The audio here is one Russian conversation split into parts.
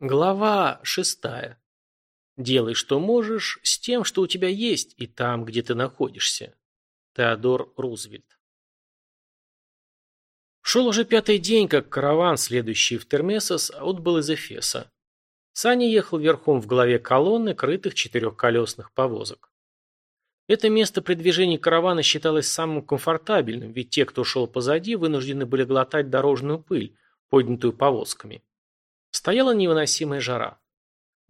Глава шестая. Делай, что можешь, с тем, что у тебя есть, и там, где ты находишься. Теодор Рузвельт. Шел уже пятый день, как караван, следующий в Термесос, отбыл из Эфеса. Саня ехал верхом в голове колонны, крытых четырехколесных повозок. Это место при движении каравана считалось самым комфортабельным, ведь те, кто шел позади, вынуждены были глотать дорожную пыль, поднятую повозками. Стояла невыносимая жара.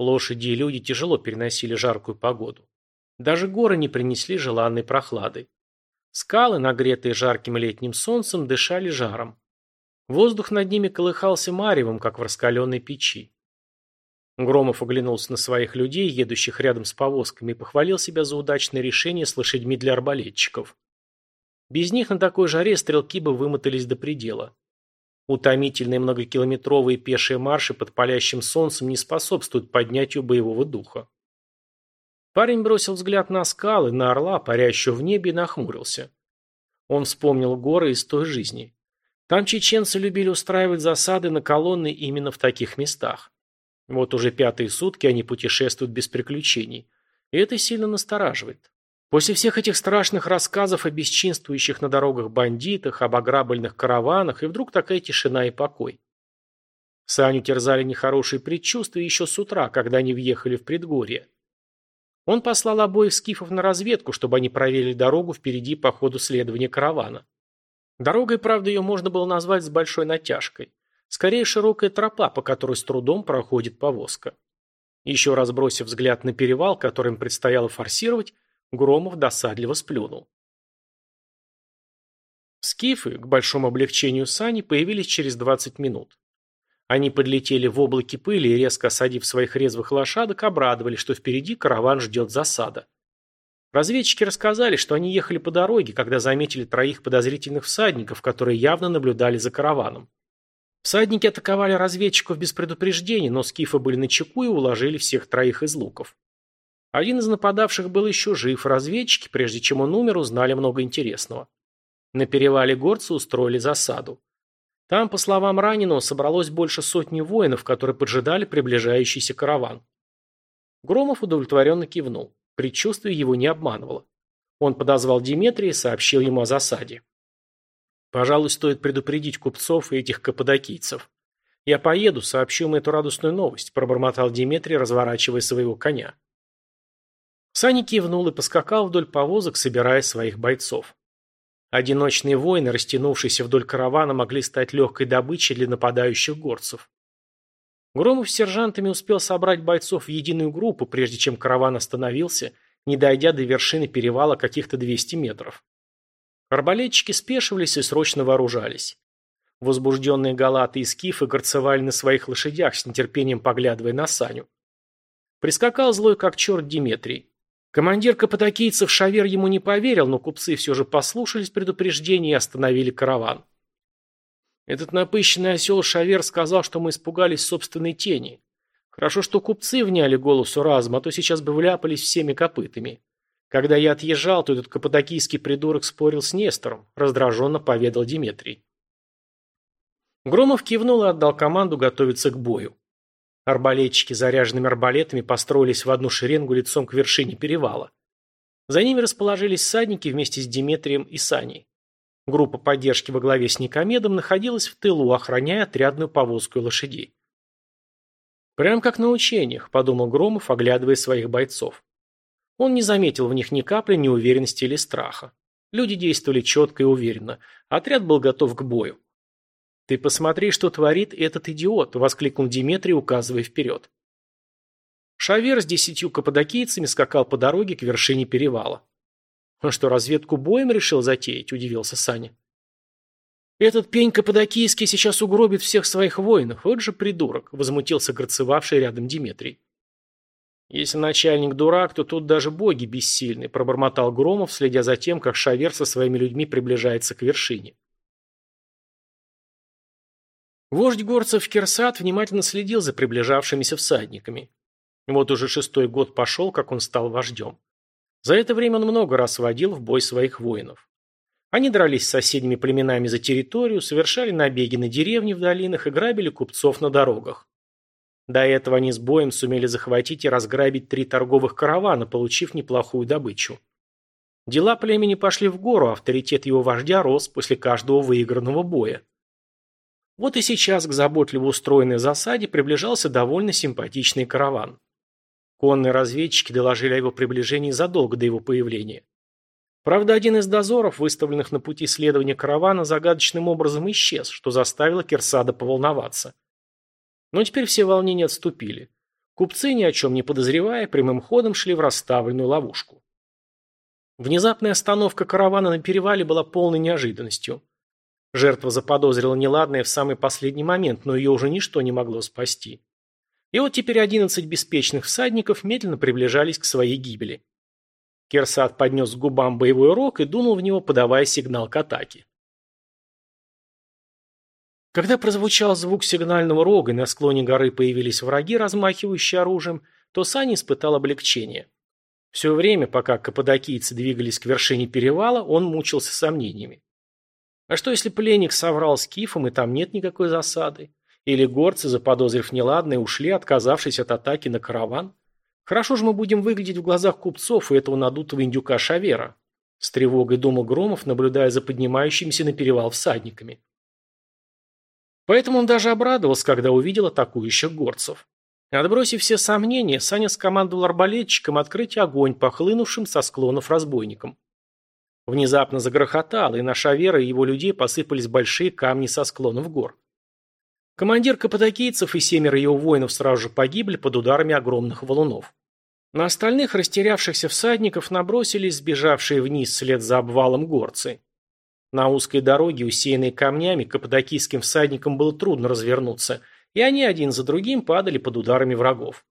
Лошади и люди тяжело переносили жаркую погоду. Даже горы не принесли желанной прохлады. Скалы, нагретые жарким летним солнцем, дышали жаром. Воздух над ними колыхался маревом, как в раскаленной печи. Громов оглянулся на своих людей, едущих рядом с повозками, и похвалил себя за удачное решение с лошадьми для арбалетчиков. Без них на такой жаре стрелки бы вымотались до предела. Утомительные многокилометровые пешие марши под палящим солнцем не способствуют поднятию боевого духа. Парень бросил взгляд на скалы, на орла, парящего в небе, и нахмурился. Он вспомнил горы из той жизни. Там чеченцы любили устраивать засады на колонны именно в таких местах. Вот уже пятые сутки они путешествуют без приключений. И это сильно настораживает. После всех этих страшных рассказов о бесчинствующих на дорогах бандитах, об ограбленных караванах, и вдруг такая тишина и покой. Саню терзали нехорошие предчувствия еще с утра, когда они въехали в предгорье. Он послал обоих скифов на разведку, чтобы они проверили дорогу впереди по ходу следования каравана. Дорогой, правда, ее можно было назвать с большой натяжкой. Скорее, широкая тропа, по которой с трудом проходит повозка. Еще раз бросив взгляд на перевал, который им предстояло форсировать, Громов досадливо сплюнул. Скифы, к большому облегчению Сани, появились через 20 минут. Они подлетели в облаке пыли и, резко осадив своих резвых лошадок, обрадовали, что впереди караван ждет засада. Разведчики рассказали, что они ехали по дороге, когда заметили троих подозрительных всадников, которые явно наблюдали за караваном. Всадники атаковали разведчиков без предупреждения, но скифы были начеку и уложили всех троих из луков. Один из нападавших был еще жив, разведчики, прежде чем он умер, узнали много интересного. На перевале горцы устроили засаду. Там, по словам раненого, собралось больше сотни воинов, которые поджидали приближающийся караван. Громов удовлетворенно кивнул. Предчувствие его не обманывало. Он подозвал Диметрия и сообщил ему о засаде. «Пожалуй, стоит предупредить купцов и этих каппадокийцев. Я поеду, сообщу им эту радостную новость», пробормотал Диметрий, разворачивая своего коня. Саня кивнул и поскакал вдоль повозок, собирая своих бойцов. Одиночные воины, растянувшиеся вдоль каравана, могли стать легкой добычей для нападающих горцев. Громов с сержантами успел собрать бойцов в единую группу, прежде чем караван остановился, не дойдя до вершины перевала каких-то 200 метров. Арбалетчики спешивались и срочно вооружались. Возбужденные галаты и скифы горцевали на своих лошадях, с нетерпением поглядывая на Саню. Прискакал злой как черт Диметрий. Командир капотокийцев Шавер ему не поверил, но купцы все же послушались предупреждения и остановили караван. Этот напыщенный осел Шавер сказал, что мы испугались собственной тени. Хорошо, что купцы вняли голосу разума, а то сейчас бы вляпались всеми копытами. Когда я отъезжал, то этот капотокийский придурок спорил с Нестором, раздраженно поведал Диметрий. Громов кивнул и отдал команду готовиться к бою. Арбалетчики заряженными арбалетами построились в одну шеренгу лицом к вершине перевала. За ними расположились садники вместе с Диметрием и Саней. Группа поддержки во главе с Никомедом находилась в тылу, охраняя отрядную повозку лошадей. «Прям как на учениях», – подумал Громов, оглядывая своих бойцов. Он не заметил в них ни капли неуверенности или страха. Люди действовали четко и уверенно. Отряд был готов к бою. «Ты посмотри, что творит этот идиот!» – воскликнул Диметрий, указывая вперед. Шавер с десятью каппадокийцами скакал по дороге к вершине перевала. «Он что, разведку боем решил затеять?» – удивился Саня. «Этот пень каппадокийский сейчас угробит всех своих воинов. Вот же придурок!» – возмутился горцевавший рядом Диметрий. «Если начальник дурак, то тут даже боги бессильны», – пробормотал Громов, следя за тем, как Шавер со своими людьми приближается к вершине. Вождь горцев Кирсат внимательно следил за приближавшимися всадниками. Вот уже шестой год пошел, как он стал вождем. За это время он много раз водил в бой своих воинов. Они дрались с соседними племенами за территорию, совершали набеги на деревни в долинах и грабили купцов на дорогах. До этого они с боем сумели захватить и разграбить три торговых каравана, получив неплохую добычу. Дела племени пошли в гору, авторитет его вождя рос после каждого выигранного боя. Вот и сейчас к заботливо устроенной засаде приближался довольно симпатичный караван. Конные разведчики доложили о его приближении задолго до его появления. Правда, один из дозоров, выставленных на пути следования каравана, загадочным образом исчез, что заставило Кирсада поволноваться. Но теперь все волнения отступили. Купцы, ни о чем не подозревая, прямым ходом шли в расставленную ловушку. Внезапная остановка каравана на перевале была полной неожиданностью. Жертва заподозрила неладное в самый последний момент, но ее уже ничто не могло спасти. И вот теперь одиннадцать беспечных всадников медленно приближались к своей гибели. Керсат поднес к губам боевой рог и дунул в него, подавая сигнал к атаке. Когда прозвучал звук сигнального рога и на склоне горы появились враги, размахивающие оружием, то Сани испытал облегчение. Все время, пока каппадокийцы двигались к вершине перевала, он мучился сомнениями. А что, если пленник соврал с кифом, и там нет никакой засады? Или горцы, заподозрив неладное, ушли, отказавшись от атаки на караван? Хорошо же мы будем выглядеть в глазах купцов и этого надутого индюка Шавера. С тревогой думал Громов, наблюдая за поднимающимися на перевал всадниками. Поэтому он даже обрадовался, когда увидел атакующих горцев. Отбросив все сомнения, Саня скомандовал арбалетчикам открыть огонь по хлынувшим со склонов разбойникам. Внезапно загрохотало, и на Шавера и его людей посыпались большие камни со склонов гор. Командир каппадокийцев и семеро его воинов сразу же погибли под ударами огромных валунов. На остальных растерявшихся всадников набросились сбежавшие вниз вслед за обвалом горцы. На узкой дороге, усеянной камнями, каппадокийским всадникам было трудно развернуться, и они один за другим падали под ударами врагов.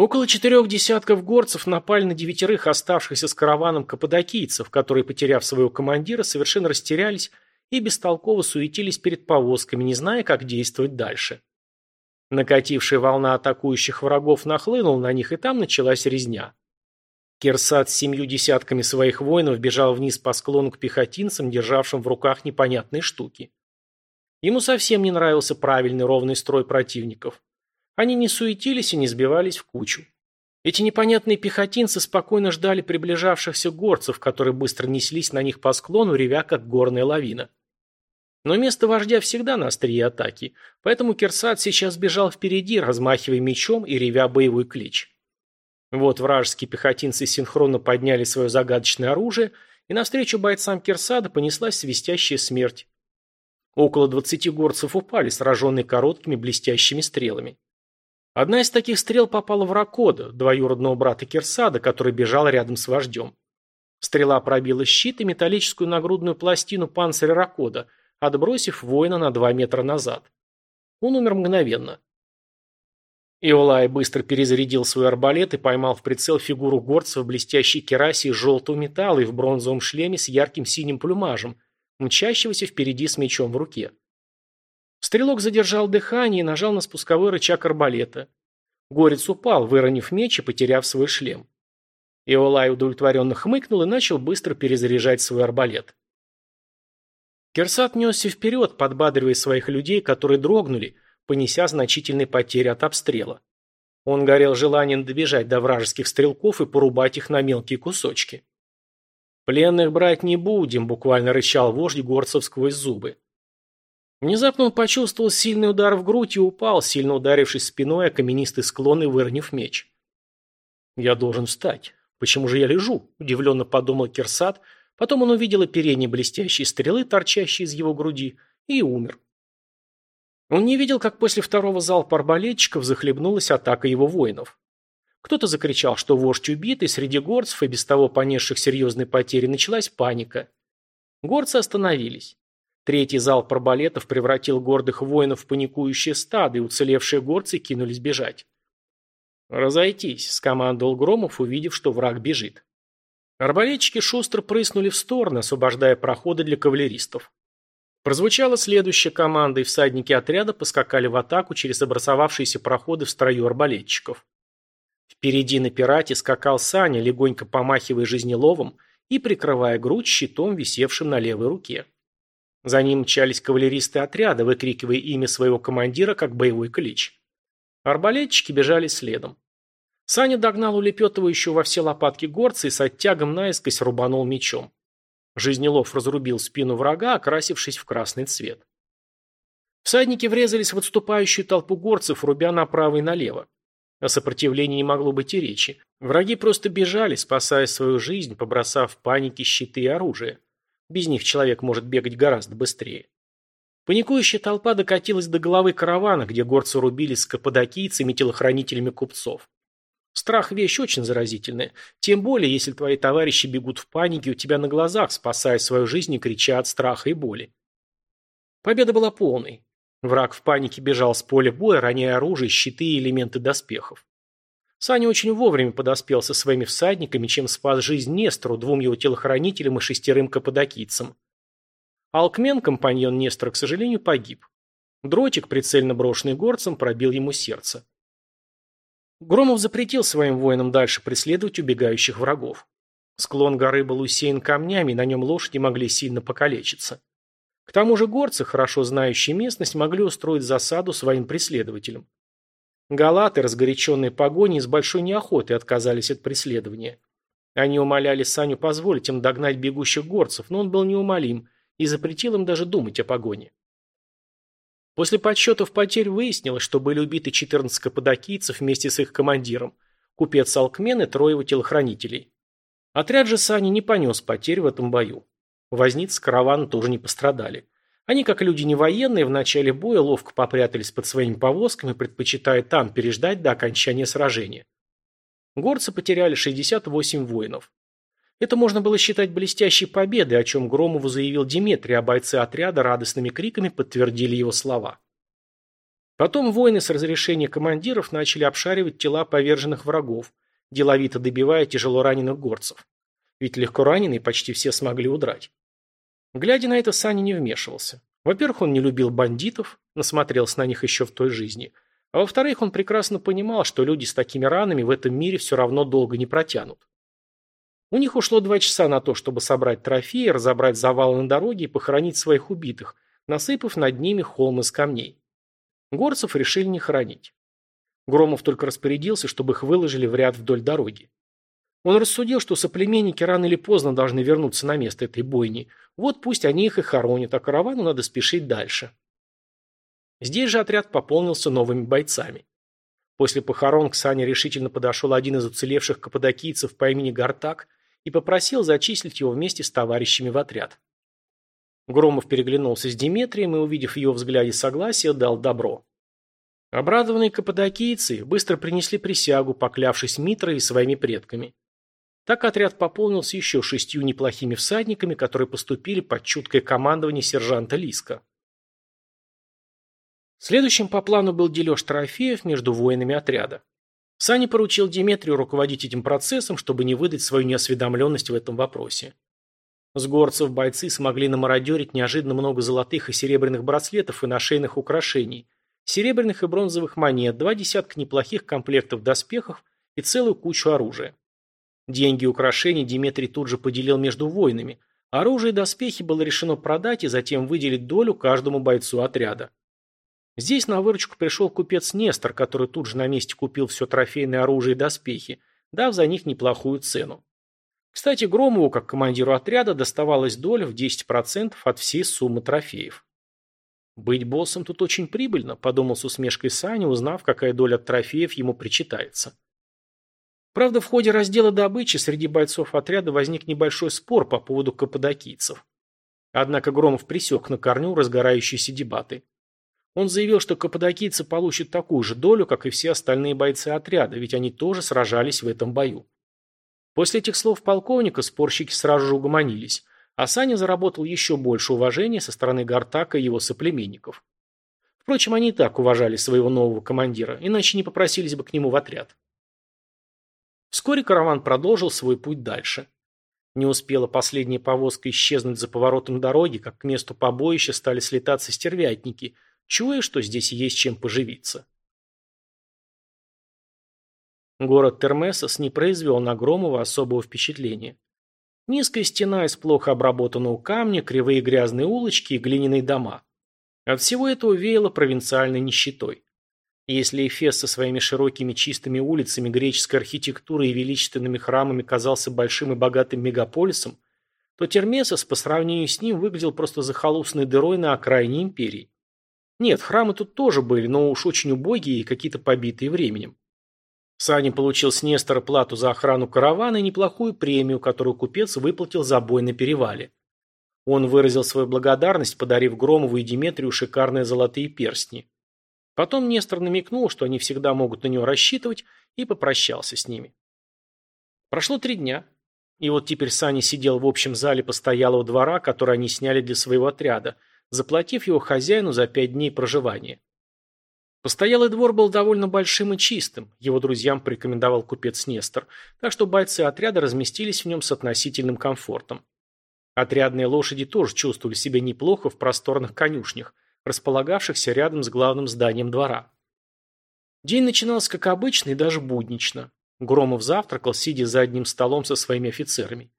Около четырех десятков горцев напали на девятерых оставшихся с караваном каппадокийцев, которые, потеряв своего командира, совершенно растерялись и бестолково суетились перед повозками, не зная, как действовать дальше. Накатившая волна атакующих врагов нахлынула на них, и там началась резня. Кирсат с семью десятками своих воинов бежал вниз по склону к пехотинцам, державшим в руках непонятные штуки. Ему совсем не нравился правильный ровный строй противников. Они не суетились и не сбивались в кучу. Эти непонятные пехотинцы спокойно ждали приближавшихся горцев, которые быстро неслись на них по склону, ревя как горная лавина. Но место вождя всегда на острие атаки, поэтому Кирсат сейчас бежал впереди, размахивая мечом и ревя боевой клич. Вот вражеские пехотинцы синхронно подняли свое загадочное оружие, и навстречу бойцам Кирсада понеслась свистящая смерть. Около двадцати горцев упали, сраженные короткими блестящими стрелами. Одна из таких стрел попала в Ракода, двоюродного брата Кирсада, который бежал рядом с вождем. Стрела пробила щит и металлическую нагрудную пластину панциря Ракода, отбросив воина на два метра назад. Он умер мгновенно. Иолай быстро перезарядил свой арбалет и поймал в прицел фигуру горца в блестящей керасе из желтого металла и в бронзовом шлеме с ярким синим плюмажем, мчащегося впереди с мечом в руке. Стрелок задержал дыхание и нажал на спусковой рычаг арбалета. Горец упал, выронив меч и потеряв свой шлем. Иолай удовлетворенно хмыкнул и начал быстро перезаряжать свой арбалет. Керсат несся вперед, подбадривая своих людей, которые дрогнули – понеся значительные потери от обстрела. Он горел желанием добежать до вражеских стрелков и порубать их на мелкие кусочки. «Пленных брать не будем», – буквально рычал вождь горцев сквозь зубы. Внезапно он почувствовал сильный удар в грудь и упал, сильно ударившись спиной о каменистый склон и выронив меч. «Я должен встать. Почему же я лежу?» – удивленно подумал Кирсат. Потом он увидел оперение блестящей стрелы, торчащей из его груди, и умер. Он не видел, как после второго залпа арбалетчиков захлебнулась атака его воинов. Кто-то закричал, что вождь убит, и среди горцев, и без того понесших серьезные потери, началась паника. Горцы остановились. Третий залп арбалетов превратил гордых воинов в паникующее стадо, и уцелевшие горцы кинулись бежать. «Разойтись», — скомандовал Громов, увидев, что враг бежит. Арбалетчики шустро прыснули в стороны, освобождая проходы для кавалеристов. Прозвучала следующая команда, и всадники отряда поскакали в атаку через образовавшиеся проходы в строю арбалетчиков. Впереди на пирате скакал Саня, легонько помахивая жизнеловом и прикрывая грудь щитом, висевшим на левой руке. За ним мчались кавалеристы отряда, выкрикивая имя своего командира как боевой клич. Арбалетчики бежали следом. Саня догнал улепетывающего во все лопатки горца и с оттягом наискось рубанул мечом. Жизнелов разрубил спину врага, окрасившись в красный цвет. Всадники врезались в отступающую толпу горцев, рубя направо и налево. О сопротивлении не могло быть и речи. Враги просто бежали, спасая свою жизнь, побросав в панике щиты и оружие. Без них человек может бегать гораздо быстрее. Паникующая толпа докатилась до головы каравана, где горцы рубились с каппадокийцами и телохранителями купцов. Страх – вещь очень заразительная. Тем более, если твои товарищи бегут в панике у тебя на глазах, спасая свою жизнь и крича от страха и боли. Победа была полной. Враг в панике бежал с поля боя, роняя оружие, щиты и элементы доспехов. Саня очень вовремя подоспел со своими всадниками, чем спас жизнь Нестору, двум его телохранителям и шестерым каппадокийцам. Алкмен, компаньон Нестора, к сожалению, погиб. Дротик, прицельно брошенный горцем, пробил ему сердце. Громов запретил своим воинам дальше преследовать убегающих врагов. Склон горы был усеян камнями, и на нем лошади могли сильно покалечиться. К тому же горцы, хорошо знающие местность, могли устроить засаду своим преследователям. Галаты, разгоряченные погоней, с большой неохотой отказались от преследования. Они умоляли Саню позволить им догнать бегущих горцев, но он был неумолим и запретил им даже думать о погоне. После подсчетов потерь выяснилось, что были убиты 14 каппадокийцев вместе с их командиром, купец Алкмен и трое его телохранителей. Отряд же Сани не понес потерь в этом бою. Возниц каравана тоже не пострадали. Они, как люди не военные, в начале боя ловко попрятались под своими повозками, предпочитая там переждать до окончания сражения. Горцы потеряли 68 воинов. Это можно было считать блестящей победой, о чем Громову заявил Диметрий, а бойцы отряда радостными криками подтвердили его слова. Потом воины с разрешения командиров начали обшаривать тела поверженных врагов, деловито добивая тяжело раненых горцев. Ведь легко раненые почти все смогли удрать. Глядя на это, Саня не вмешивался. Во-первых, он не любил бандитов, насмотрелся на них еще в той жизни. А во-вторых, он прекрасно понимал, что люди с такими ранами в этом мире все равно долго не протянут. У них ушло два часа на то, чтобы собрать трофеи, разобрать завалы на дороге и похоронить своих убитых, насыпав над ними холм из камней. Горцев решили не хоронить. Громов только распорядился, чтобы их выложили в ряд вдоль дороги. Он рассудил, что соплеменники рано или поздно должны вернуться на место этой бойни. Вот пусть они их и хоронят, а каравану надо спешить дальше. Здесь же отряд пополнился новыми бойцами. После похорон к Сане решительно подошел один из уцелевших каппадокийцев по имени Гартак и попросил зачислить его вместе с товарищами в отряд. Громов переглянулся с Диметрием и, увидев в ее взгляде согласие, дал добро. Обрадованные каппадокийцы быстро принесли присягу, поклявшись Митрой и своими предками. Так отряд пополнился еще шестью неплохими всадниками, которые поступили под чуткое командование сержанта Лиска. Следующим по плану был дележ трофеев между воинами отряда. Сани поручил Диметрию руководить этим процессом, чтобы не выдать свою неосведомленность в этом вопросе. С горцев бойцы смогли намародерить неожиданно много золотых и серебряных браслетов и нашейных украшений, серебряных и бронзовых монет, два десятка неплохих комплектов доспехов и целую кучу оружия. Деньги и украшения Диметрий тут же поделил между воинами. Оружие и доспехи было решено продать и затем выделить долю каждому бойцу отряда. Здесь на выручку пришел купец Нестор, который тут же на месте купил все трофейное оружие и доспехи, дав за них неплохую цену. Кстати, Громову, как командиру отряда, доставалась доля в 10% от всей суммы трофеев. «Быть боссом тут очень прибыльно», – подумал с усмешкой Саня, узнав, какая доля от трофеев ему причитается. Правда, в ходе раздела добычи среди бойцов отряда возник небольшой спор по поводу каппадокийцев. Однако Громов пресек на корню разгорающиеся дебаты. Он заявил, что каппадокийцы получат такую же долю, как и все остальные бойцы отряда, ведь они тоже сражались в этом бою. После этих слов полковника спорщики сразу же угомонились, а Саня заработал еще больше уважения со стороны Гартака и его соплеменников. Впрочем, они и так уважали своего нового командира, иначе не попросились бы к нему в отряд. Вскоре караван продолжил свой путь дальше. Не успела последняя повозка исчезнуть за поворотом дороги, как к месту побоища стали слетаться стервятники, чуя, что здесь есть чем поживиться. Город Термесос не произвел на Громова особого впечатления. Низкая стена из плохо обработанного камня, кривые грязные улочки и глиняные дома. От всего этого веяло провинциальной нищетой. Если Эфес со своими широкими чистыми улицами, греческой архитектурой и величественными храмами казался большим и богатым мегаполисом, то Термесос по сравнению с ним выглядел просто захолустной дырой на окраине империи. Нет, храмы тут тоже были, но уж очень убогие и какие-то побитые временем. Сани получил с Нестора плату за охрану каравана и неплохую премию, которую купец выплатил за бой на перевале. Он выразил свою благодарность, подарив Громову и Диметрию шикарные золотые перстни. Потом Нестор намекнул, что они всегда могут на него рассчитывать, и попрощался с ними. Прошло три дня. И вот теперь Сани сидел в общем зале постоялого двора, который они сняли для своего отряда, заплатив его хозяину за пять дней проживания. Постоялый двор был довольно большим и чистым, его друзьям порекомендовал купец Нестор, так что бойцы отряда разместились в нем с относительным комфортом. Отрядные лошади тоже чувствовали себя неплохо в просторных конюшнях, располагавшихся рядом с главным зданием двора. День начинался как обычно и даже буднично. Громов завтракал, сидя за одним столом со своими офицерами.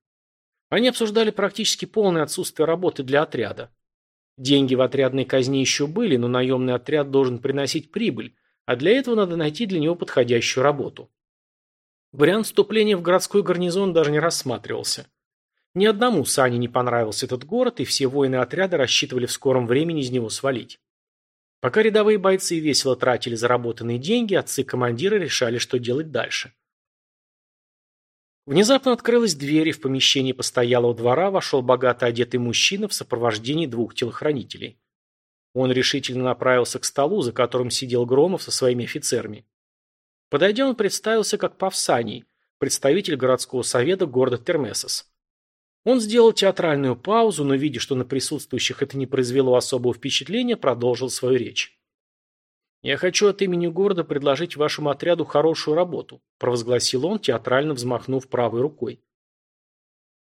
Они обсуждали практически полное отсутствие работы для отряда. Деньги в отрядной казне еще были, но наемный отряд должен приносить прибыль, а для этого надо найти для него подходящую работу. Вариант вступления в городской гарнизон даже не рассматривался. Ни одному Сане не понравился этот город, и все воины отряда рассчитывали в скором времени из него свалить. Пока рядовые бойцы весело тратили заработанные деньги, отцы-командиры решали, что делать дальше. Внезапно открылась дверь, и в помещении постоялого двора вошел богато одетый мужчина в сопровождении двух телохранителей. Он решительно направился к столу, за которым сидел Громов со своими офицерами. Подойдя, он представился как Павсаний, представитель городского совета города Термесос. Он сделал театральную паузу, но, видя, что на присутствующих это не произвело особого впечатления, продолжил свою речь. «Я хочу от имени города предложить вашему отряду хорошую работу», провозгласил он, театрально взмахнув правой рукой.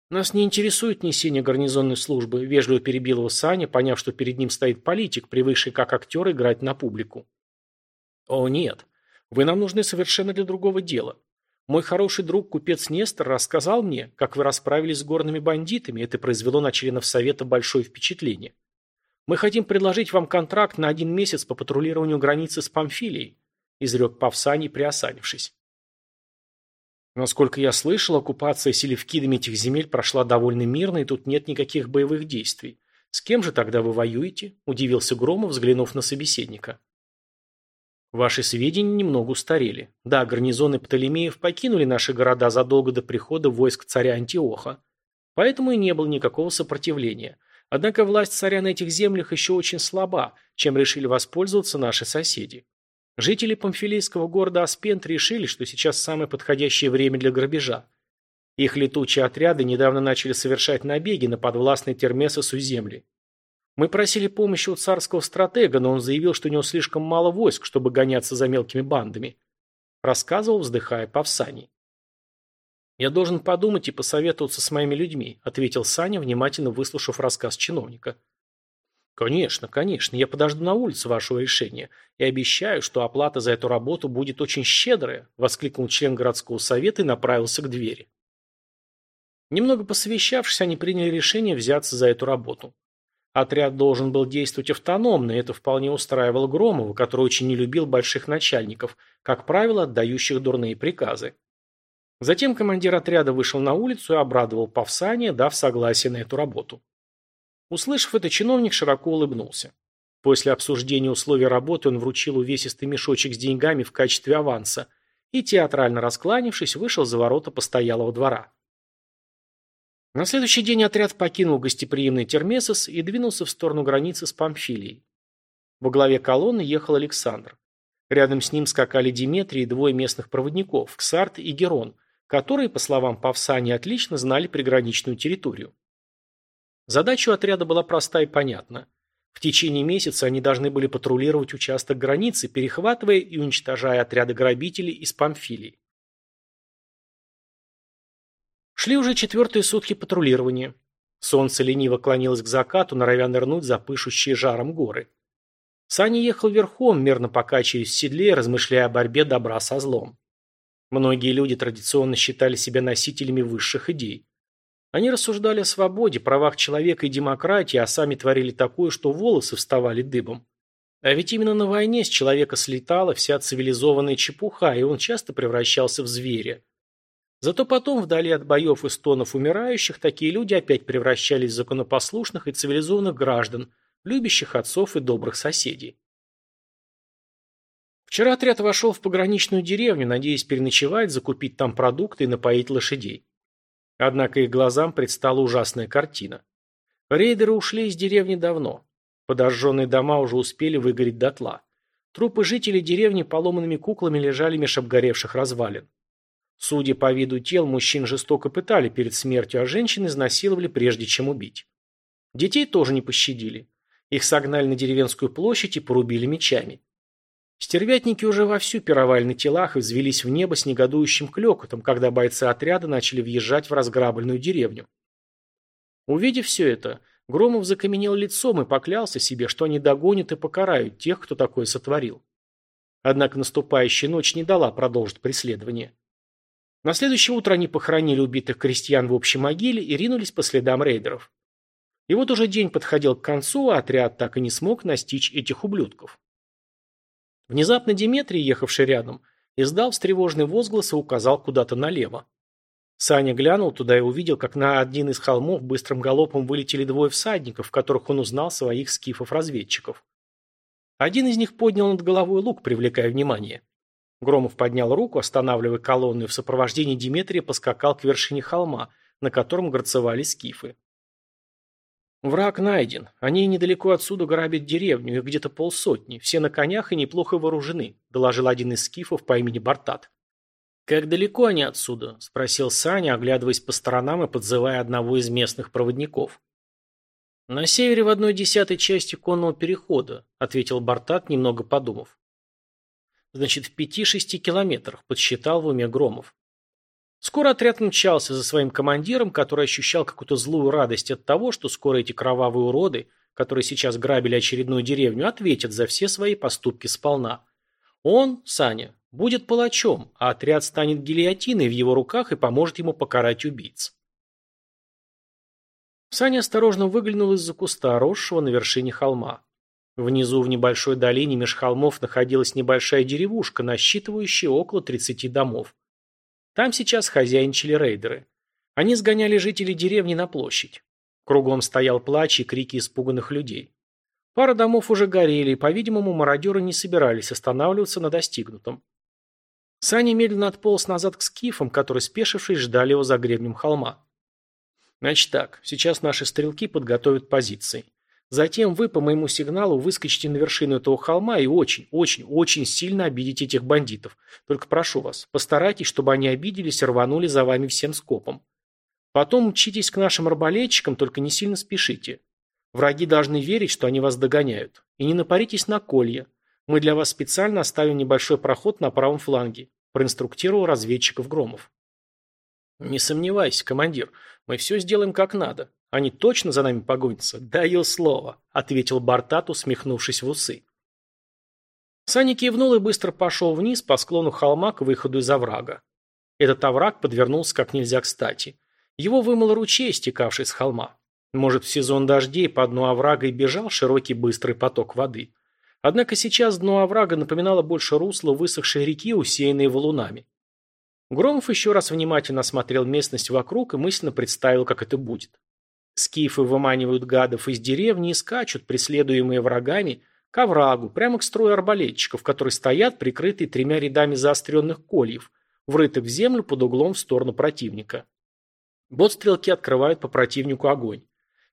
«Нас не интересует несение гарнизонной службы», вежливо перебил его Саня, поняв, что перед ним стоит политик, привыкший как актер играть на публику. «О, нет. Вы нам нужны совершенно для другого дела. Мой хороший друг купец Нестор рассказал мне, как вы расправились с горными бандитами, это произвело на членов Совета большое впечатление. Мы хотим предложить вам контракт на один месяц по патрулированию границы с Памфилией», изрек Павсаний, приосанившись. Насколько я слышал, оккупация селевкидами этих земель прошла довольно мирно, и тут нет никаких боевых действий. С кем же тогда вы воюете? Удивился Громов, взглянув на собеседника. Ваши сведения немного устарели. Да, гарнизоны Птолемеев покинули наши города задолго до прихода войск царя Антиоха. Поэтому и не было никакого сопротивления. Однако власть царя на этих землях еще очень слаба, чем решили воспользоваться наши соседи. Жители памфилийского города Аспент решили, что сейчас самое подходящее время для грабежа. Их летучие отряды недавно начали совершать набеги на подвластные Термесосу земли. Мы просили помощи у царского стратега, но он заявил, что у него слишком мало войск, чтобы гоняться за мелкими бандами. Рассказывал, вздыхая Павсаний. «Я должен подумать и посоветоваться с моими людьми», ответил Саня, внимательно выслушав рассказ чиновника. «Конечно, конечно, я подожду на улице вашего решения и обещаю, что оплата за эту работу будет очень щедрая», воскликнул член городского совета и направился к двери. Немного посовещавшись, они приняли решение взяться за эту работу. Отряд должен был действовать автономно, и это вполне устраивало Громова, который очень не любил больших начальников, как правило, отдающих дурные приказы. Затем командир отряда вышел на улицу и обрадовал Павсания, дав согласие на эту работу. Услышав это, чиновник широко улыбнулся. После обсуждения условий работы он вручил увесистый мешочек с деньгами в качестве аванса и, театрально раскланившись, вышел за ворота постоялого двора. На следующий день отряд покинул гостеприимный Термесос и двинулся в сторону границы с Памфилией. Во главе колонны ехал Александр. Рядом с ним скакали Диметрий и двое местных проводников, Ксарт и Герон, которые, по словам Павсани, отлично знали приграничную территорию. Задача отряда была проста и понятна. В течение месяца они должны были патрулировать участок границы, перехватывая и уничтожая отряды грабителей из Памфилии. Шли уже четвертые сутки патрулирования. Солнце лениво клонилось к закату, норовя нырнуть за пышущие жаром горы. Саня ехал верхом, мерно покачиваясь в седле, размышляя о борьбе добра со злом. Многие люди традиционно считали себя носителями высших идей. Они рассуждали о свободе, правах человека и демократии, а сами творили такое, что волосы вставали дыбом. А ведь именно на войне с человека слетала вся цивилизованная чепуха, и он часто превращался в зверя. Зато потом, вдали от боев и стонов умирающих, такие люди опять превращались в законопослушных и цивилизованных граждан, любящих отцов и добрых соседей. Вчера отряд вошел в пограничную деревню, надеясь переночевать, закупить там продукты и напоить лошадей. Однако их глазам предстала ужасная картина. Рейдеры ушли из деревни давно. Подожженные дома уже успели выгореть дотла. Трупы жителей деревни поломанными куклами лежали меж обгоревших развалин. Судя по виду тел, мужчин жестоко пытали перед смертью, а женщин изнасиловали прежде чем убить. Детей тоже не пощадили. Их согнали на деревенскую площадь и порубили мечами. Стервятники уже вовсю пировали на телах и взвелись в небо с негодующим клёкотом, когда бойцы отряда начали въезжать в разграбленную деревню. Увидев все это, Громов закаменел лицом и поклялся себе, что они догонят и покарают тех, кто такое сотворил. Однако наступающая ночь не дала продолжить преследование. На следующее утро они похоронили убитых крестьян в общей могиле и ринулись по следам рейдеров. И вот уже день подходил к концу, а отряд так и не смог настичь этих ублюдков. Внезапно Диметрий, ехавший рядом, издал встревоженный возглас и указал куда-то налево. Саня глянул туда и увидел, как на один из холмов быстрым галопом вылетели двое всадников, которых он узнал своих скифов-разведчиков. Один из них поднял над головой лук, привлекая внимание. Громов поднял руку, останавливая колонну, и в сопровождении Диметрия поскакал к вершине холма, на котором горцевали скифы. «Враг найден. Они недалеко отсюда грабят деревню, их где-то полсотни. Все на конях и неплохо вооружены», – доложил один из скифов по имени Бартат. «Как далеко они отсюда?» – спросил Саня, оглядываясь по сторонам и подзывая одного из местных проводников. «На севере в одной десятой части конного перехода», – ответил Бартат, немного подумав. «Значит, в пяти-шести километрах», – подсчитал в уме Громов. Скоро отряд мчался за своим командиром, который ощущал какую-то злую радость от того, что скоро эти кровавые уроды, которые сейчас грабили очередную деревню, ответят за все свои поступки сполна. Он, Саня, будет палачом, а отряд станет гильотиной в его руках и поможет ему покарать убийц. Саня осторожно выглянул из-за куста, росшего на вершине холма. Внизу в небольшой долине меж холмов находилась небольшая деревушка, насчитывающая около 30 домов. Там сейчас хозяйничали рейдеры. Они сгоняли жителей деревни на площадь. Кругом стоял плач и крики испуганных людей. Пара домов уже горели, и, по-видимому, мародеры не собирались останавливаться на достигнутом. Саня медленно отполз назад к скифам, которые, спешившись, ждали его за гребнем холма. Значит так, сейчас наши стрелки подготовят позиции. Затем вы по моему сигналу выскочите на вершину этого холма и очень, очень, очень сильно обидите этих бандитов. Только прошу вас, постарайтесь, чтобы они обиделись и рванули за вами всем скопом. Потом мчитесь к нашим арбалетчикам, только не сильно спешите. Враги должны верить, что они вас догоняют. И не напаритесь на колья. Мы для вас специально оставим небольшой проход на правом фланге. Проинструктировал разведчиков Громов. Не сомневайся, командир, мы все сделаем как надо. Они точно за нами погонятся? Даю слово, ответил Бартат, усмехнувшись в усы. Саня кивнул и быстро пошел вниз по склону холма к выходу из оврага. Этот овраг подвернулся как нельзя кстати. Его вымыл ручей, стекавший с холма. Может, в сезон дождей по дну оврага и бежал широкий быстрый поток воды. Однако сейчас дно оврага напоминало больше русло высохшей реки, усеянной валунами. Громов еще раз внимательно осмотрел местность вокруг и мысленно представил, как это будет. Скифы выманивают гадов из деревни и скачут, преследуемые врагами, к оврагу, прямо к строю арбалетчиков, которые стоят, прикрытые тремя рядами заостренных кольев, врытых в землю под углом в сторону противника. Вот стрелки открывают по противнику огонь.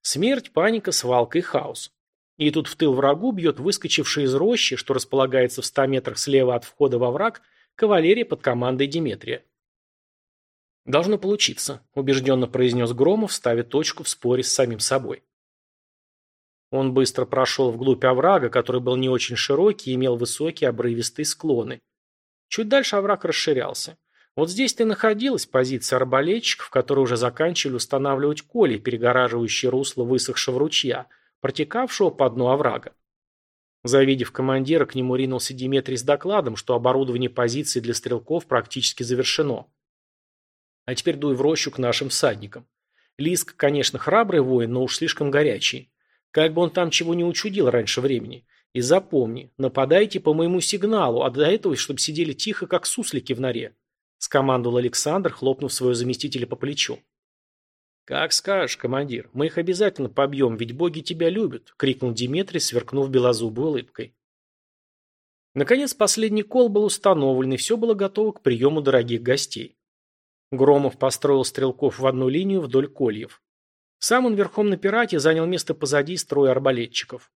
Смерть, паника, свалка и хаос. И тут в тыл врагу бьет выскочивший из рощи, что располагается в ста метрах слева от входа во враг, кавалерия под командой Диметрия. «Должно получиться», – убежденно произнес Громов, ставя точку в споре с самим собой. Он быстро прошел вглубь оврага, который был не очень широкий и имел высокие обрывистые склоны. Чуть дальше овраг расширялся. Вот здесь-то и находилась позиция арбалетчиков, которые уже заканчивали устанавливать коли, перегораживающие русло высохшего ручья, протекавшего по дну оврага. Завидев командира, к нему ринулся Диметрий с докладом, что оборудование позиции для стрелков практически завершено. А теперь дуй в рощу к нашим всадникам. Лиск, конечно, храбрый воин, но уж слишком горячий. Как бы он там чего не учудил раньше времени. И запомни, нападайте по моему сигналу, а до этого, чтобы сидели тихо, как суслики в норе», – скомандовал Александр, хлопнув своего заместителя по плечу. «Как скажешь, командир, мы их обязательно побьем, ведь боги тебя любят», — крикнул Диметрий, сверкнув белозубой улыбкой. Наконец, последний кол был установлен, и все было готово к приему дорогих гостей. Громов построил стрелков в одну линию вдоль кольев. Сам он верхом на пирате занял место позади строя арбалетчиков.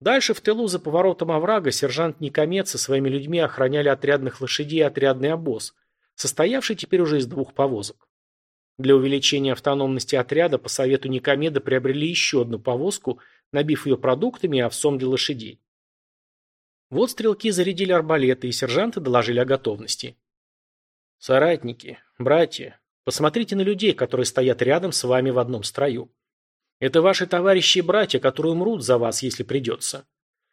Дальше в тылу за поворотом оврага сержант Никомец со своими людьми охраняли отрядных лошадей и отрядный обоз, состоявший теперь уже из двух повозок. Для увеличения автономности отряда по совету Никомеда приобрели еще одну повозку, набив ее продуктами и овсом для лошадей. Вот стрелки зарядили арбалеты, и сержанты доложили о готовности. «Соратники, братья, посмотрите на людей, которые стоят рядом с вами в одном строю. Это ваши товарищи и братья, которые умрут за вас, если придется.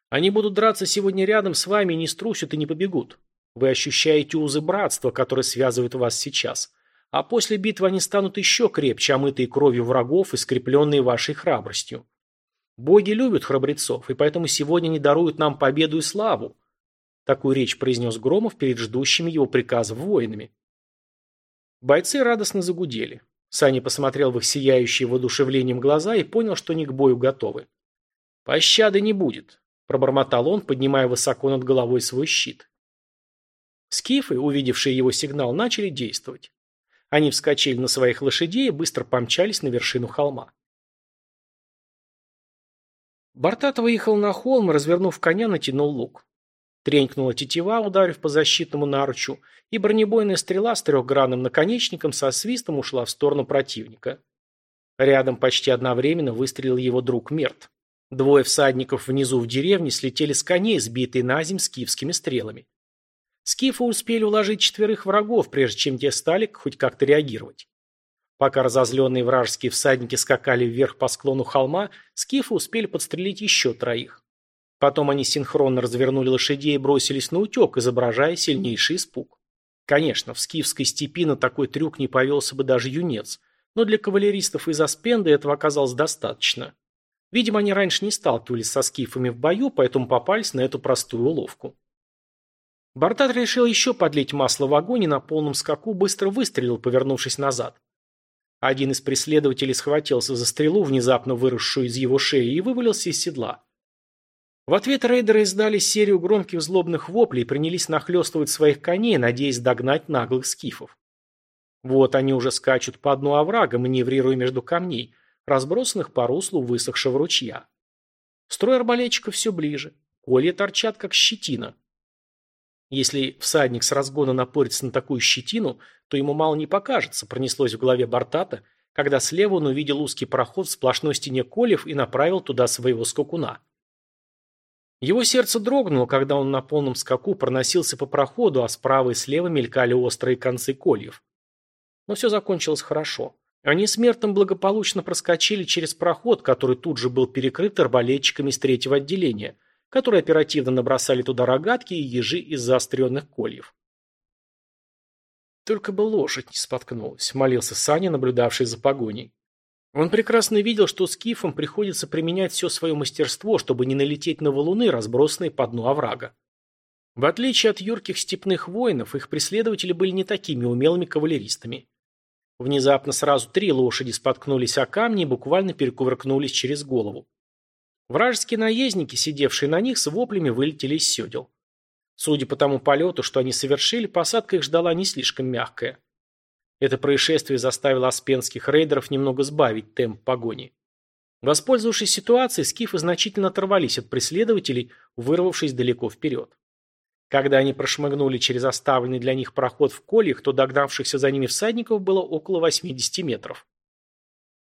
Они будут драться сегодня рядом с вами не струсят и не побегут. Вы ощущаете узы братства, которые связывают вас сейчас. А после битвы они станут еще крепче, омытые кровью врагов и скрепленные вашей храбростью. Боги любят храбрецов, и поэтому сегодня не даруют нам победу и славу. Такую речь произнес Громов перед ждущими его приказов воинами. Бойцы радостно загудели. Саня посмотрел в их сияющие воодушевлением глаза и понял, что они к бою готовы. «Пощады не будет», – пробормотал он, поднимая высоко над головой свой щит. Скифы, увидевшие его сигнал, начали действовать. Они вскочили на своих лошадей и быстро помчались на вершину холма. Бартат выехал на холм, развернув коня, натянул лук. Тренькнула тетива, ударив по защитному наручу, и бронебойная стрела с трехгранным наконечником со свистом ушла в сторону противника. Рядом почти одновременно выстрелил его друг Мерт. Двое всадников внизу в деревне слетели с коней, сбитые на земь скифскими стрелами. Скифы успели уложить четверых врагов, прежде чем те стали хоть как-то реагировать. Пока разозленные вражеские всадники скакали вверх по склону холма, скифы успели подстрелить еще троих. Потом они синхронно развернули лошадей и бросились на утек, изображая сильнейший испуг. Конечно, в скифской степи на такой трюк не повелся бы даже юнец, но для кавалеристов из Аспенда этого оказалось достаточно. Видимо, они раньше не сталкивались со скифами в бою, поэтому попались на эту простую уловку. Бартат решил еще подлить масло в огонь и на полном скаку быстро выстрелил, повернувшись назад. Один из преследователей схватился за стрелу, внезапно выросшую из его шеи, и вывалился из седла. В ответ рейдеры издали серию громких злобных воплей и принялись нахлестывать своих коней, надеясь догнать наглых скифов. Вот они уже скачут по дну оврага, маневрируя между камней, разбросанных по руслу высохшего ручья. Строй арбалетчиков все ближе. Колья торчат, как щетина. Если всадник с разгона напорится на такую щетину, то ему мало не покажется, пронеслось в голове Бартата, когда слева он увидел узкий проход в сплошной стене колев и направил туда своего скакуна. Его сердце дрогнуло, когда он на полном скаку проносился по проходу, а справа и слева мелькали острые концы кольев. Но все закончилось хорошо. Они с благополучно проскочили через проход, который тут же был перекрыт арбалетчиками из третьего отделения – которые оперативно набросали туда рогатки и ежи из заостренных кольев. Только бы лошадь не споткнулась, молился Саня, наблюдавший за погоней. Он прекрасно видел, что скифам приходится применять все свое мастерство, чтобы не налететь на валуны, разбросанные по дну оврага. В отличие от юрких степных воинов, их преследователи были не такими умелыми кавалеристами. Внезапно сразу три лошади споткнулись о камни и буквально перекувыркнулись через голову. Вражеские наездники, сидевшие на них, с воплями вылетели из седел. Судя по тому полету, что они совершили, посадка их ждала не слишком мягкая. Это происшествие заставило аспенских рейдеров немного сбавить темп погони. Воспользовавшись ситуацией, скифы значительно оторвались от преследователей, вырвавшись далеко вперед. Когда они прошмыгнули через оставленный для них проход в кольях, то догнавшихся за ними всадников было около 80 метров.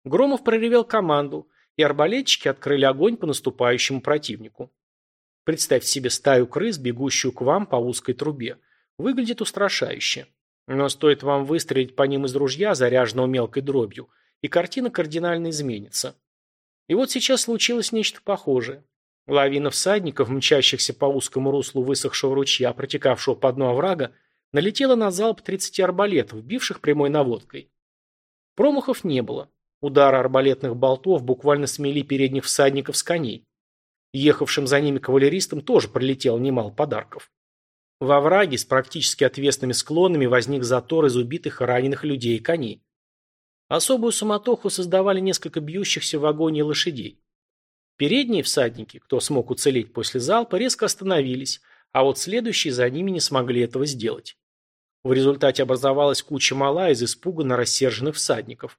Громов проревел команду, и арбалетчики открыли огонь по наступающему противнику. Представьте себе стаю крыс, бегущую к вам по узкой трубе. Выглядит устрашающе. Но стоит вам выстрелить по ним из ружья, заряженного мелкой дробью, и картина кардинально изменится. И вот сейчас случилось нечто похожее. Лавина всадников, мчащихся по узкому руслу высохшего ручья, протекавшего по дну оврага, налетела на залп 30 арбалетов, бивших прямой наводкой. Промахов не было. Удары арбалетных болтов буквально смели передних всадников с коней. Ехавшим за ними кавалеристам тоже прилетело немало подарков. Во враге с практически отвесными склонами возник затор из убитых и раненых людей и коней. Особую суматоху создавали несколько бьющихся в агонии лошадей. Передние всадники, кто смог уцелеть после залпа, резко остановились, а вот следующие за ними не смогли этого сделать. В результате образовалась куча мала из испуганно рассерженных всадников.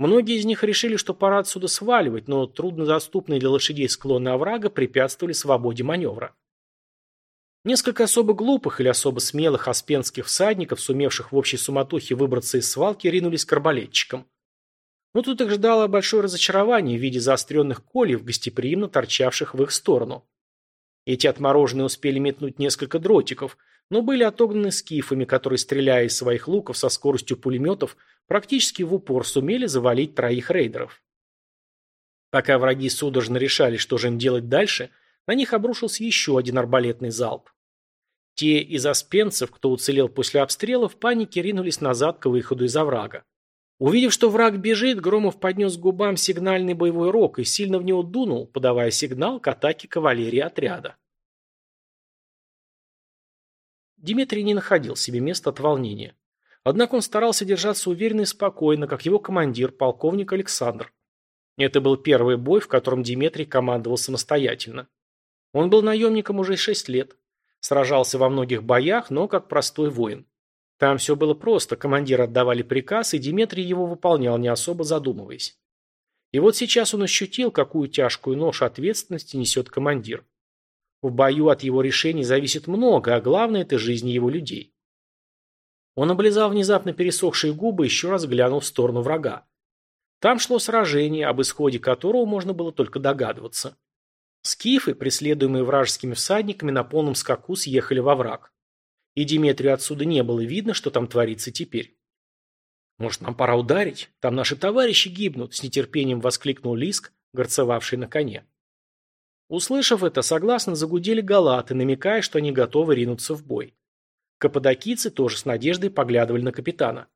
Многие из них решили, что пора отсюда сваливать, но труднодоступные для лошадей склоны оврага препятствовали свободе маневра. Несколько особо глупых или особо смелых аспенских всадников, сумевших в общей суматохе выбраться из свалки, ринулись к арбалетчикам. Но тут их ждало большое разочарование в виде заостренных кольев, гостеприимно торчавших в их сторону. Эти отмороженные успели метнуть несколько дротиков, но были отогнаны скифами, которые, стреляя из своих луков со скоростью пулеметов, практически в упор сумели завалить троих рейдеров. Пока враги судорожно решали, что же им делать дальше, на них обрушился еще один арбалетный залп. Те из аспенцев, кто уцелел после обстрела, в панике ринулись назад к выходу из оврага. Увидев, что враг бежит, Громов поднес к губам сигнальный боевой рог и сильно в него дунул, подавая сигнал к атаке кавалерии отряда. Дмитрий не находил себе места от волнения. Однако он старался держаться уверенно и спокойно, как его командир, полковник Александр. Это был первый бой, в котором Дмитрий командовал самостоятельно. Он был наемником уже шесть лет. Сражался во многих боях, но как простой воин. Там все было просто, командиры отдавали приказ, и Диметрий его выполнял, не особо задумываясь. И вот сейчас он ощутил, какую тяжкую ношу ответственности несет командир. В бою от его решений зависит много, а главное – это жизни его людей. Он облизал внезапно пересохшие губы и еще раз глянул в сторону врага. Там шло сражение, об исходе которого можно было только догадываться. Скифы, преследуемые вражескими всадниками, на полном скаку съехали во враг и Диметрию отсюда не было видно, что там творится теперь. «Может, нам пора ударить? Там наши товарищи гибнут!» – с нетерпением воскликнул Лиск, горцевавший на коне. Услышав это, согласно загудели галаты, намекая, что они готовы ринуться в бой. Каппадокийцы тоже с надеждой поглядывали на капитана.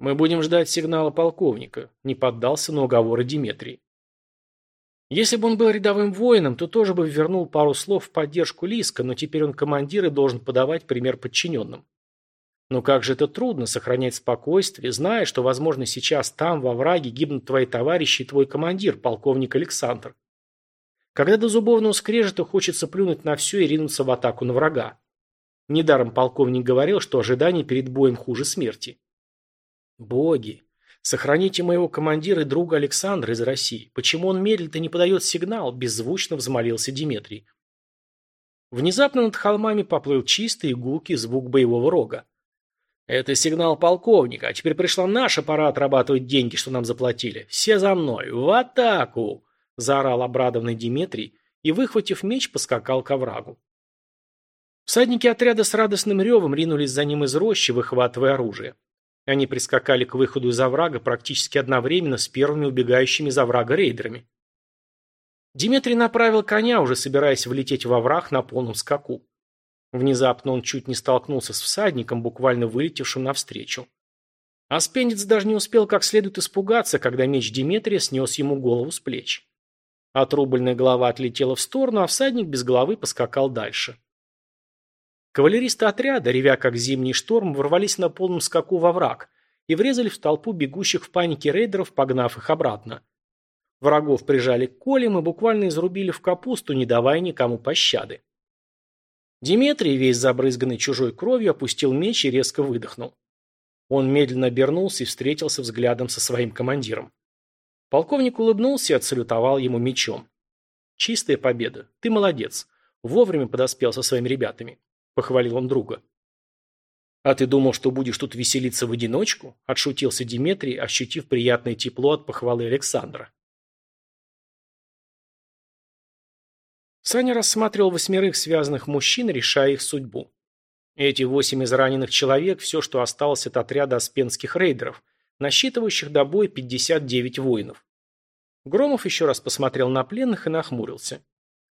«Мы будем ждать сигнала полковника», – не поддался на уговоры Диметрий. Если бы он был рядовым воином, то тоже бы вернул пару слов в поддержку Лиска, но теперь он командир и должен подавать пример подчиненным. Но как же это трудно сохранять спокойствие, зная, что, возможно, сейчас там, во враге, гибнут твои товарищи и твой командир, полковник Александр. Когда до зубовного скрежета хочется плюнуть на все и ринуться в атаку на врага. Недаром полковник говорил, что ожидание перед боем хуже смерти. Боги, Сохраните моего командира и друга Александра из России. Почему он медлит и не подает сигнал?» – беззвучно взмолился Диметрий. Внезапно над холмами поплыл чистый и гулкий звук боевого рога. «Это сигнал полковника, а теперь пришла наша пора отрабатывать деньги, что нам заплатили. Все за мной! В атаку!» – заорал обрадованный Диметрий и, выхватив меч, поскакал к оврагу. Всадники отряда с радостным ревом ринулись за ним из рощи, выхватывая оружие. Они прискакали к выходу из оврага практически одновременно с первыми убегающими из оврага рейдерами. Диметрий направил коня, уже собираясь влететь во враг на полном скаку. Внезапно он чуть не столкнулся с всадником, буквально вылетевшим навстречу. Аспендец даже не успел как следует испугаться, когда меч Диметрия снес ему голову с плеч. Отрубленная голова отлетела в сторону, а всадник без головы поскакал дальше. Кавалеристы отряда, ревя как зимний шторм, ворвались на полном скаку во враг и врезали в толпу бегущих в панике рейдеров, погнав их обратно. Врагов прижали к колям и буквально изрубили в капусту, не давая никому пощады. Диметрий, весь забрызганный чужой кровью, опустил меч и резко выдохнул. Он медленно обернулся и встретился взглядом со своим командиром. Полковник улыбнулся и отсалютовал ему мечом. «Чистая победа. Ты молодец. Вовремя подоспел со своими ребятами. – похвалил он друга. «А ты думал, что будешь тут веселиться в одиночку?» – отшутился Диметрий, ощутив приятное тепло от похвалы Александра. Саня рассматривал восьмерых связанных мужчин, решая их судьбу. Эти восемь израненных человек – все, что осталось от отряда аспенских рейдеров, насчитывающих до боя 59 воинов. Громов еще раз посмотрел на пленных и нахмурился.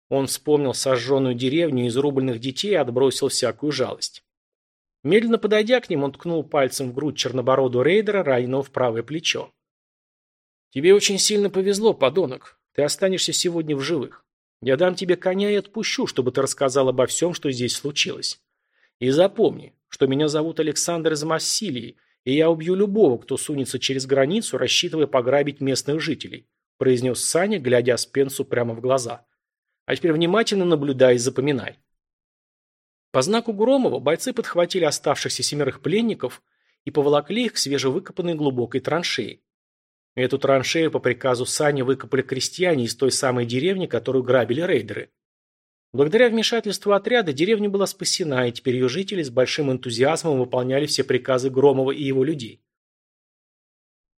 Он вспомнил сожженную деревню и изрубленных детей и отбросил всякую жалость. Медленно подойдя к ним, он ткнул пальцем в грудь чернобородого рейдера, раненого в правое плечо. «Тебе очень сильно повезло, подонок. Ты останешься сегодня в живых. Я дам тебе коня и отпущу, чтобы ты рассказал обо всем, что здесь случилось. И запомни, что меня зовут Александр из Массилии, и я убью любого, кто сунется через границу, рассчитывая пограбить местных жителей», произнес Саня, глядя Аспенсу прямо в глаза. «А теперь внимательно наблюдай и запоминай». По знаку Громова бойцы подхватили оставшихся семерых пленников и поволокли их к свежевыкопанной глубокой траншее. Эту траншею по приказу Сани выкопали крестьяне из той самой деревни, которую грабили рейдеры. Благодаря вмешательству отряда деревня была спасена, и теперь ее жители с большим энтузиазмом выполняли все приказы Громова и его людей.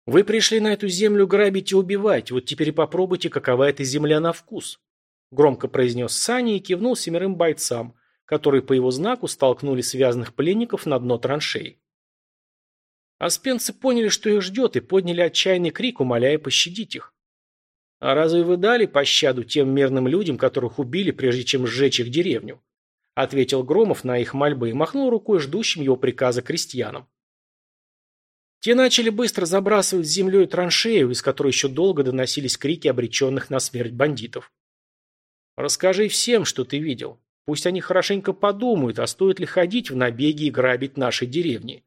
«Вы пришли на эту землю грабить и убивать, вот теперь и попробуйте, какова эта земля на вкус», громко произнес Саня и кивнул семерым бойцам, которые по его знаку столкнули связанных пленников на дно траншеи. Аспенцы поняли, что их ждет, и подняли отчаянный крик, умоляя пощадить их. «А разве вы дали пощаду тем мирным людям, которых убили, прежде чем сжечь их деревню?» ответил Громов на их мольбы и махнул рукой ждущим его приказа крестьянам. Те начали быстро забрасывать землей траншею, из которой еще долго доносились крики обреченных на смерть бандитов. «Расскажи всем, что ты видел. Пусть они хорошенько подумают, а стоит ли ходить в набеги и грабить наши деревни.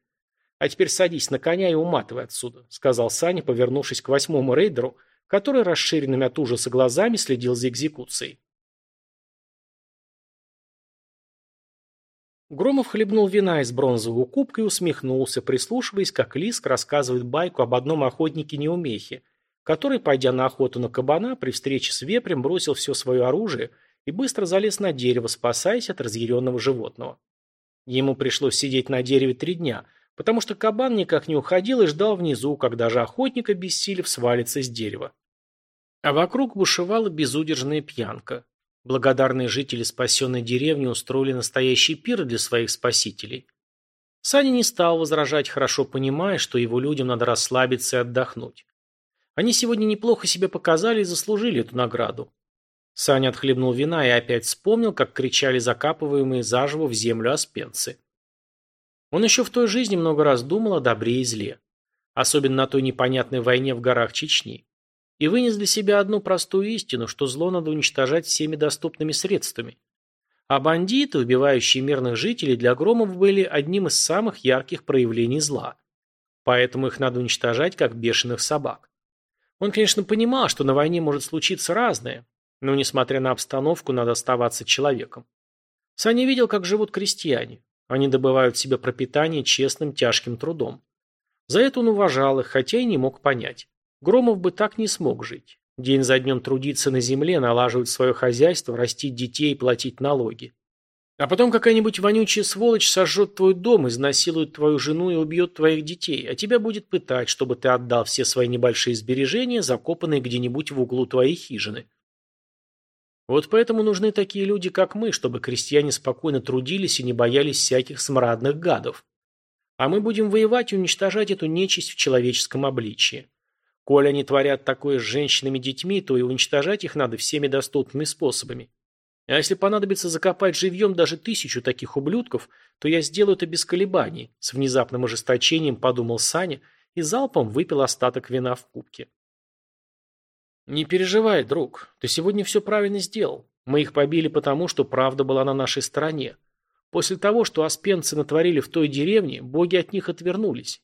А теперь садись на коня и уматывай отсюда», — сказал Саня, повернувшись к восьмому рейдеру, который расширенными от ужаса глазами следил за экзекуцией. Громов хлебнул вина из бронзового кубка и усмехнулся, прислушиваясь, как Лиск рассказывает байку об одном охотнике-неумехе, который, пойдя на охоту на кабана, при встрече с вепрем бросил все свое оружие и быстро залез на дерево, спасаясь от разъяренного животного. Ему пришлось сидеть на дереве три дня, потому что кабан никак не уходил и ждал внизу, когда же охотник, обессилев, свалится с дерева. А вокруг бушевала безудержная пьянка. Благодарные жители спасенной деревни устроили настоящий пир для своих спасителей. Саня не стал возражать, хорошо понимая, что его людям надо расслабиться и отдохнуть. Они сегодня неплохо себя показали и заслужили эту награду. Саня отхлебнул вина и опять вспомнил, как кричали закапываемые заживо в землю аспенцы. Он еще в той жизни много раз думал о добре и зле. Особенно на той непонятной войне в горах Чечни. И вынес для себя одну простую истину, что зло надо уничтожать всеми доступными средствами. А бандиты, убивающие мирных жителей, для Громов были одним из самых ярких проявлений зла. Поэтому их надо уничтожать, как бешеных собак. Он, конечно, понимал, что на войне может случиться разное, но, несмотря на обстановку, надо оставаться человеком. Саня видел, как живут крестьяне. Они добывают себе пропитание честным тяжким трудом. За это он уважал их, хотя и не мог понять. Громов бы так не смог жить. День за днем трудиться на земле, налаживать свое хозяйство, растить детей и платить налоги. А потом какая-нибудь вонючая сволочь сожжет твой дом, изнасилует твою жену и убьет твоих детей, а тебя будет пытать, чтобы ты отдал все свои небольшие сбережения, закопанные где-нибудь в углу твоей хижины. Вот поэтому нужны такие люди, как мы, чтобы крестьяне спокойно трудились и не боялись всяких смрадных гадов. А мы будем воевать и уничтожать эту нечисть в человеческом обличии. Коль они творят такое с женщинами и детьми, то и уничтожать их надо всеми доступными способами. А если понадобится закопать живьем даже тысячу таких ублюдков, то я сделаю это без колебаний, с внезапным ожесточением подумал Саня и залпом выпил остаток вина в кубке. «Не переживай, друг, ты сегодня все правильно сделал. Мы их побили потому, что правда была на нашей стороне. После того, что аспенцы натворили в той деревне, боги от них отвернулись.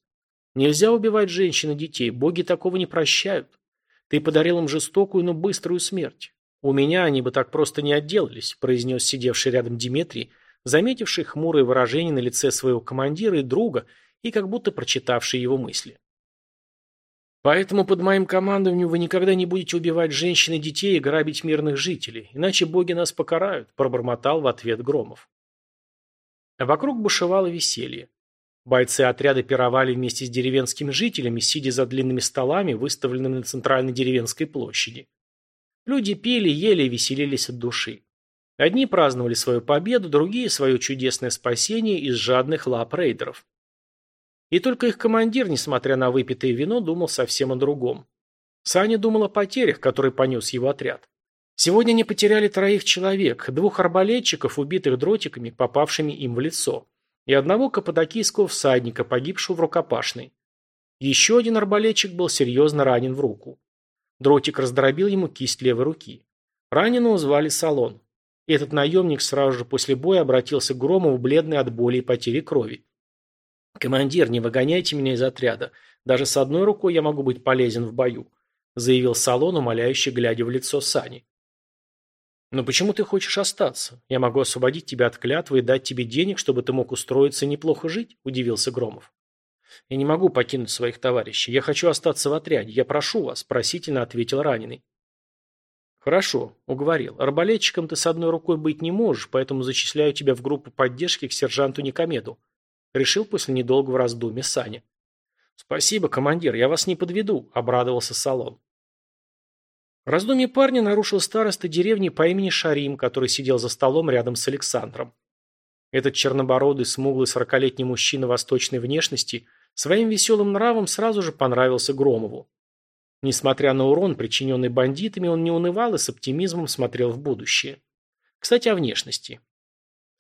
Нельзя убивать женщин и детей, боги такого не прощают. Ты подарил им жестокую, но быструю смерть. У меня они бы так просто не отделались», произнес сидевший рядом Диметрий, заметивший хмурое выражение на лице своего командира и друга и как будто прочитавший его мысли. Поэтому под моим командованием вы никогда не будете убивать женщин и детей и грабить мирных жителей, иначе боги нас покарают», – пробормотал в ответ Громов. Вокруг бушевало веселье. Бойцы отряда пировали вместе с деревенскими жителями, сидя за длинными столами, выставленными на центральной деревенской площади. Люди пели, ели и веселились от души. Одни праздновали свою победу, другие – свое чудесное спасение из жадных лап рейдеров. И только их командир, несмотря на выпитое вино, думал совсем о другом. Саня думал о потерях, которые понес его отряд. Сегодня они потеряли троих человек, двух арбалетчиков, убитых дротиками, попавшими им в лицо, и одного каппадокийского всадника, погибшего в рукопашной. Еще один арбалетчик был серьезно ранен в руку. Дротик раздробил ему кисть левой руки. Раненого звали Салон. Этот наемник сразу же после боя обратился к Громову, бледный от боли и потери крови. «Командир, не выгоняйте меня из отряда. Даже с одной рукой я могу быть полезен в бою», заявил Салон, умоляюще глядя в лицо Сани. «Но почему ты хочешь остаться? Я могу освободить тебя от клятвы и дать тебе денег, чтобы ты мог устроиться и неплохо жить», удивился Громов. «Я не могу покинуть своих товарищей. Я хочу остаться в отряде. Я прошу вас», просительно ответил раненый. «Хорошо», — уговорил. «Арбалетчиком ты с одной рукой быть не можешь, поэтому зачисляю тебя в группу поддержки к сержанту Никомеду», — решил после недолгого раздумья Саня. «Спасибо, командир, я вас не подведу», — обрадовался Салон. Раздумье парня нарушил староста деревни по имени Шарим, который сидел за столом рядом с Александром. Этот чернобородый, смуглый сорокалетний мужчина восточной внешности своим веселым нравом сразу же понравился Громову. Несмотря на урон, причиненный бандитами, он не унывал и с оптимизмом смотрел в будущее. Кстати, о внешности.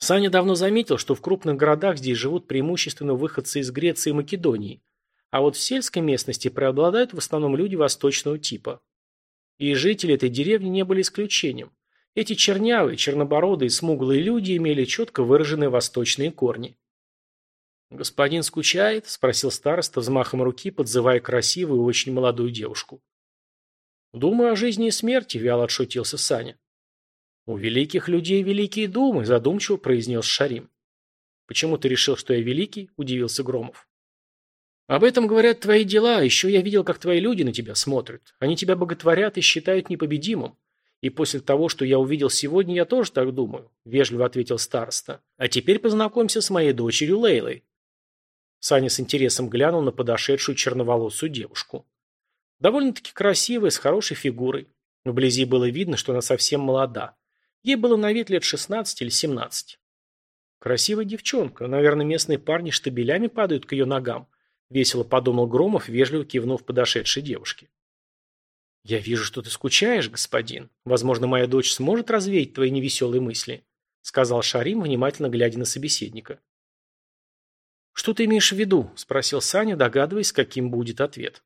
Саня давно заметил, что в крупных городах здесь живут преимущественно выходцы из Греции и Македонии, а вот в сельской местности преобладают в основном люди восточного типа. И жители этой деревни не были исключением. Эти чернявые, чернобородые, смуглые люди имели четко выраженные восточные корни. «Господин скучает?» – спросил староста взмахом руки, подзывая красивую и очень молодую девушку. «Думаю о жизни и смерти», – вяло отшутился Саня. «У великих людей великие думы», – задумчиво произнес Шарим. «Почему ты решил, что я великий?» – удивился Громов. «Об этом говорят твои дела, а еще я видел, как твои люди на тебя смотрят. Они тебя боготворят и считают непобедимым. И после того, что я увидел сегодня, я тоже так думаю», – вежливо ответил староста. «А теперь познакомься с моей дочерью Лейлой». Саня с интересом глянул на подошедшую черноволосую девушку. Довольно-таки красивая, с хорошей фигурой. Вблизи было видно, что она совсем молода. Ей было на вид лет 16 или 17. Красивая девчонка. Наверное, местные парни штабелями падают к ее ногам. Весело подумал Громов, вежливо кивнув подошедшей девушке. «Я вижу, что ты скучаешь, господин. Возможно, моя дочь сможет развеять твои невеселые мысли», сказал Шарим, внимательно глядя на собеседника. «Что ты имеешь в виду?» – спросил Саня, догадываясь, каким будет ответ.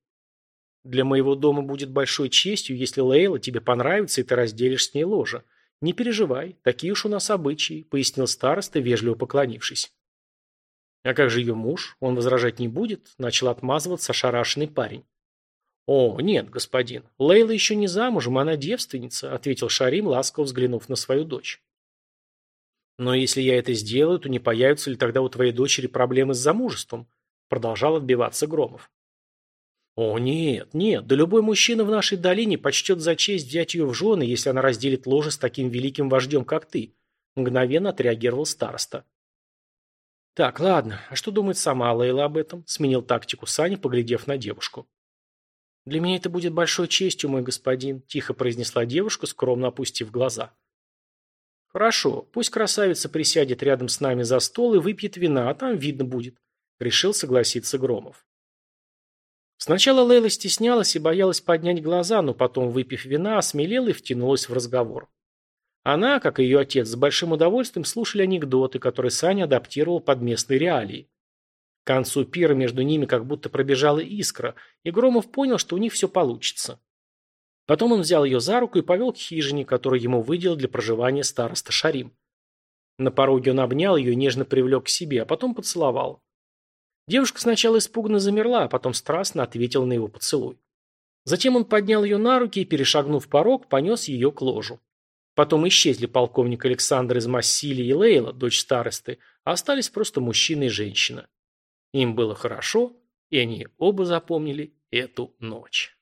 «Для моего дома будет большой честью, если Лейла тебе понравится, и ты разделишь с ней ложе. Не переживай, такие уж у нас обычаи», – пояснил староста, вежливо поклонившись. «А как же ее муж? Он возражать не будет?» – начал отмазываться ошарашенный парень. «О, нет, господин, Лейла еще не замужем, она девственница», – ответил Шарим, ласково взглянув на свою дочь. «Но если я это сделаю, то не появятся ли тогда у твоей дочери проблемы с замужеством?» Продолжал отбиваться Громов. «О, нет, нет, да любой мужчина в нашей долине почтет за честь взять ее в жены, если она разделит ложе с таким великим вождем, как ты», мгновенно отреагировал староста. «Так, ладно, а что думает сама Лейла об этом?» сменил тактику Саня, поглядев на девушку. «Для меня это будет большой честью, мой господин», тихо произнесла девушка, скромно опустив глаза. «Хорошо, пусть красавица присядет рядом с нами за стол и выпьет вина, а там видно будет», — решил согласиться Громов. Сначала Лейла стеснялась и боялась поднять глаза, но потом, выпив вина, осмелела и втянулась в разговор. Она, как и ее отец, с большим удовольствием слушали анекдоты, которые Саня адаптировал под местные реалии. К концу пира между ними как будто пробежала искра, и Громов понял, что у них все получится. Потом он взял ее за руку и повел к хижине, которую ему выделил для проживания староста Шарим. На пороге он обнял ее и нежно привлек к себе, а потом поцеловал. Девушка сначала испуганно замерла, а потом страстно ответила на его поцелуй. Затем он поднял ее на руки и, перешагнув порог, понес ее к ложу. Потом исчезли полковник Александр из Массили и Лейла, дочь старосты, а остались просто мужчина и женщина. Им было хорошо, и они оба запомнили эту ночь.